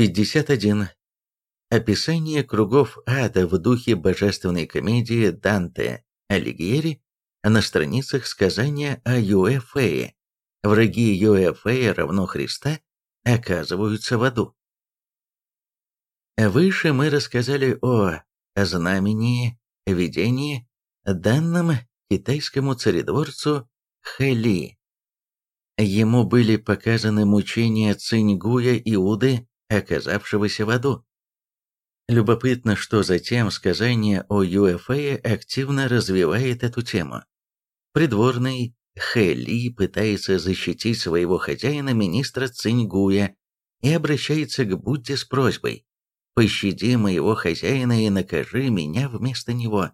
51. Описание кругов ада в духе божественной комедии Данте Алигьери на страницах сказания о Юэфее. Враги Юэфея равно Христа оказываются в аду. Выше мы рассказали о знамении, видении, данном китайскому царедворцу Хэли. Ему были показаны мучения Циньгуя Иуды, оказавшегося в аду. Любопытно, что затем сказание о Юэфее активно развивает эту тему. Придворный Хэли пытается защитить своего хозяина министра Циньгуя и обращается к Будде с просьбой «Пощади моего хозяина и накажи меня вместо него».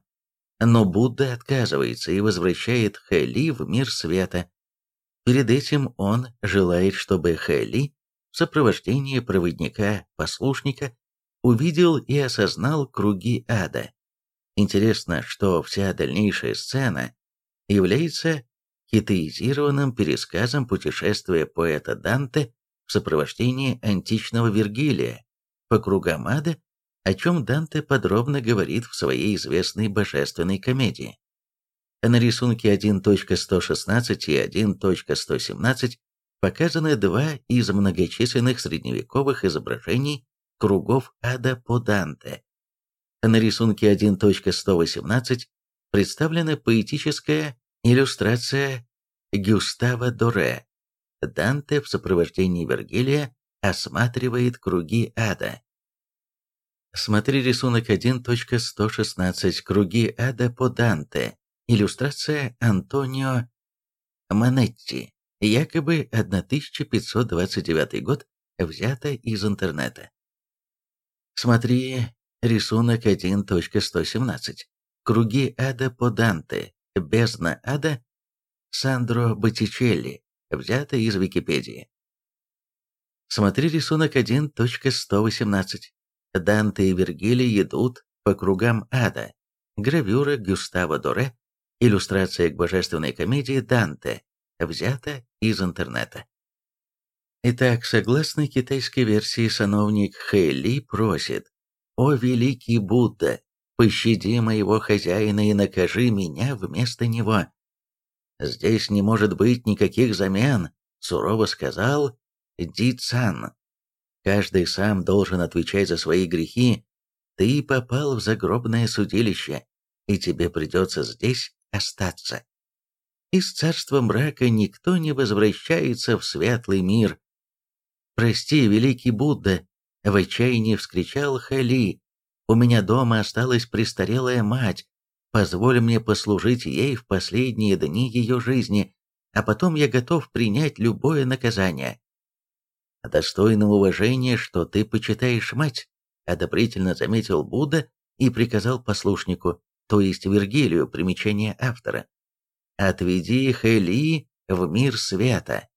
Но Будда отказывается и возвращает Хэли в мир света. Перед этим он желает, чтобы Хэли в сопровождении проводника-послушника увидел и осознал круги ада. Интересно, что вся дальнейшая сцена является хитаизированным пересказом путешествия поэта Данте в сопровождении античного Вергилия по кругам ада, о чем Данте подробно говорит в своей известной божественной комедии. На рисунке 1.116 и 1.117 показаны два из многочисленных средневековых изображений кругов ада по Данте. На рисунке 1.118 представлена поэтическая иллюстрация Гюстава Доре. Данте в сопровождении Вергилия осматривает круги ада. Смотри рисунок 1.116 «Круги ада по Данте». Иллюстрация Антонио Манетти. Якобы 1529 год, взято из интернета. Смотри рисунок 1.117. Круги ада по Данте. Бездна ада. Сандро Боттичелли. Взято из Википедии. Смотри рисунок 1.118. Данте и Вергилий идут по кругам ада. Гравюра Гюстава Доре. Иллюстрация к божественной комедии Данте. Взято из интернета. Итак, согласно китайской версии, сановник Хэли просит «О великий Будда, пощади моего хозяина и накажи меня вместо него». «Здесь не может быть никаких замен», — сурово сказал Ди Цан. «Каждый сам должен отвечать за свои грехи. Ты попал в загробное судилище, и тебе придется здесь остаться. Из царства мрака никто не возвращается в светлый мир. «Прости, великий Будда!» — в отчаянии вскричал Хали. «У меня дома осталась престарелая мать. Позволь мне послужить ей в последние дни ее жизни, а потом я готов принять любое наказание». «Достойно уважения, что ты почитаешь мать», — одобрительно заметил Будда и приказал послушнику, то есть Вергилию, примечание автора. «Отведи Хели в мир света».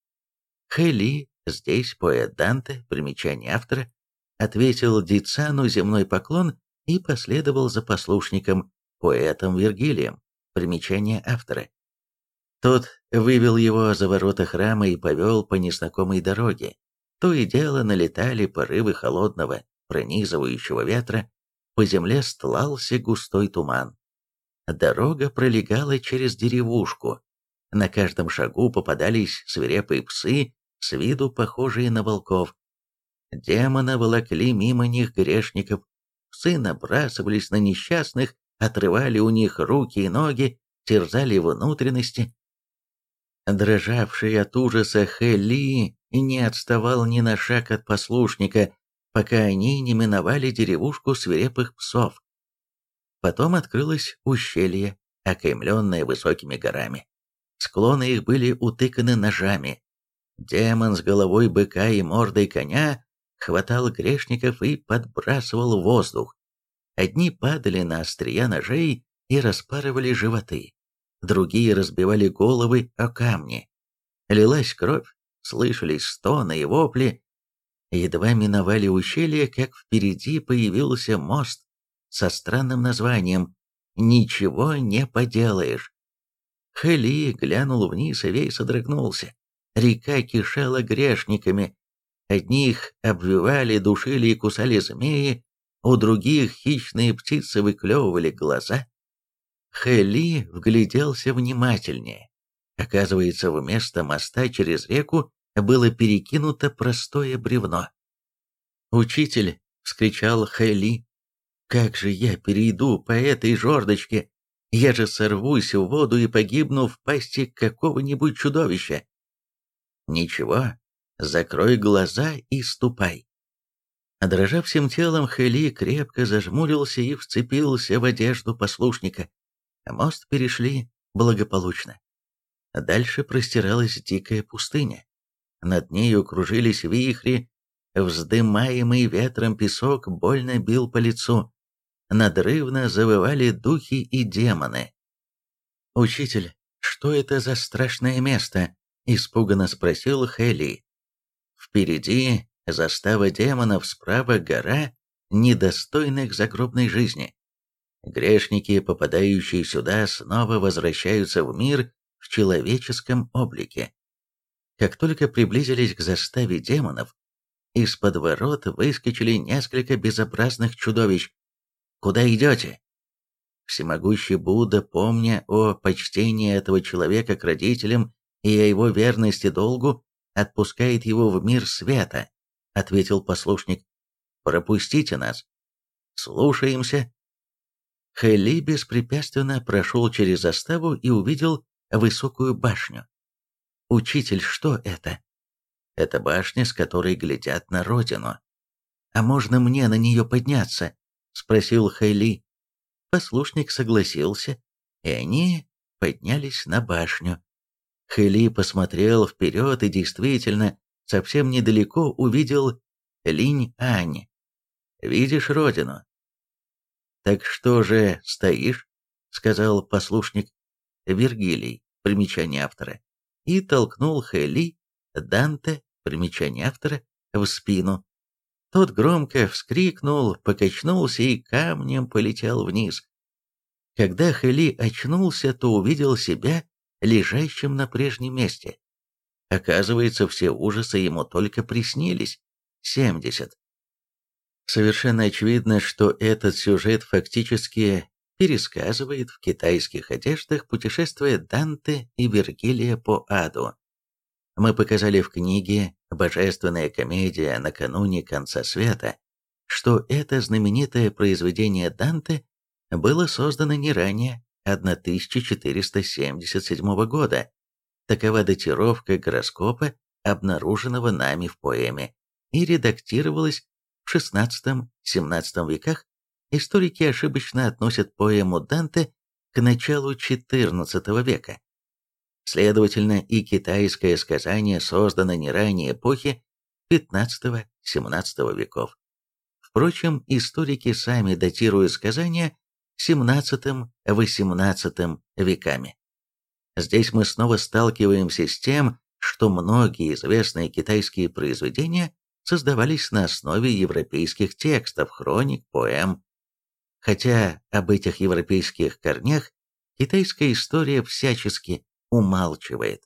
Хели Здесь поэт Данте, примечание автора, ответил Дицану земной поклон и последовал за послушником, поэтом Вергилием, примечание автора. Тот вывел его за ворота храма и повел по незнакомой дороге. То и дело налетали порывы холодного, пронизывающего ветра, по земле стлался густой туман. Дорога пролегала через деревушку. На каждом шагу попадались свирепые псы с виду похожие на волков. Демоны волокли мимо них грешников, псы набрасывались на несчастных, отрывали у них руки и ноги, терзали внутренности. Дрожавший от ужаса Хели не отставал ни на шаг от послушника, пока они не миновали деревушку свирепых псов. Потом открылось ущелье, окаймленное высокими горами. Склоны их были утыканы ножами, Демон с головой быка и мордой коня хватал грешников и подбрасывал воздух. Одни падали на острия ножей и распарывали животы, другие разбивали головы о камни. Лилась кровь, слышались стоны и вопли. Едва миновали ущелье, как впереди появился мост со странным названием «Ничего не поделаешь». Хели глянул вниз и весь содрогнулся. Река кишела грешниками. Одних обвивали, душили и кусали змеи, у других хищные птицы выклевывали глаза. Хэли вгляделся внимательнее. Оказывается, вместо моста через реку было перекинуто простое бревно. «Учитель!» — вскричал Хэли. «Как же я перейду по этой жердочке? Я же сорвусь в воду и погибну в пасти какого-нибудь чудовища!» «Ничего, закрой глаза и ступай!» Дрожа всем телом, Хэли крепко зажмурился и вцепился в одежду послушника. Мост перешли благополучно. Дальше простиралась дикая пустыня. Над нею кружились вихри, вздымаемый ветром песок больно бил по лицу. Надрывно завывали духи и демоны. «Учитель, что это за страшное место?» – испуганно спросил Хелли. «Впереди застава демонов, справа гора, недостойных загробной жизни. Грешники, попадающие сюда, снова возвращаются в мир в человеческом облике. Как только приблизились к заставе демонов, из-под ворот выскочили несколько безобразных чудовищ. «Куда идете?» Всемогущий Будда, помня о почтении этого человека к родителям и о его верности долгу, отпускает его в мир света, — ответил послушник. «Пропустите нас». «Слушаемся». Хэли беспрепятственно прошел через заставу и увидел высокую башню. «Учитель, что это?» «Это башня, с которой глядят на родину». «А можно мне на нее подняться?» — спросил Хайли. Послушник согласился, и они поднялись на башню. Хэли посмотрел вперед и действительно совсем недалеко увидел Линь-Ань. «Видишь родину?» «Так что же стоишь?» — сказал послушник Вергилий, примечание автора, и толкнул Хэли, Данте, примечание автора, в спину. Тот громко вскрикнул, покачнулся и камнем полетел вниз. Когда Хэли очнулся, то увидел себя лежащим на прежнем месте. Оказывается, все ужасы ему только приснились. 70. Совершенно очевидно, что этот сюжет фактически пересказывает в китайских одеждах путешествие Данте и Вергилия по аду. Мы показали в книге «Божественная комедия накануне конца света», что это знаменитое произведение Данте было создано не ранее 1477 года, Такова датировка гороскопа, обнаруженного нами в поэме, и редактировалась в XVI-XVII веках. Историки ошибочно относят поэму Данте к началу XIV века. Следовательно, и китайское сказание создано не ранее эпохи XV-XVII веков. Впрочем, историки сами датируют сказания XVII-XVIII веками. Здесь мы снова сталкиваемся с тем, что многие известные китайские произведения создавались на основе европейских текстов, хроник, поэм. Хотя об этих европейских корнях китайская история всячески умалчивает.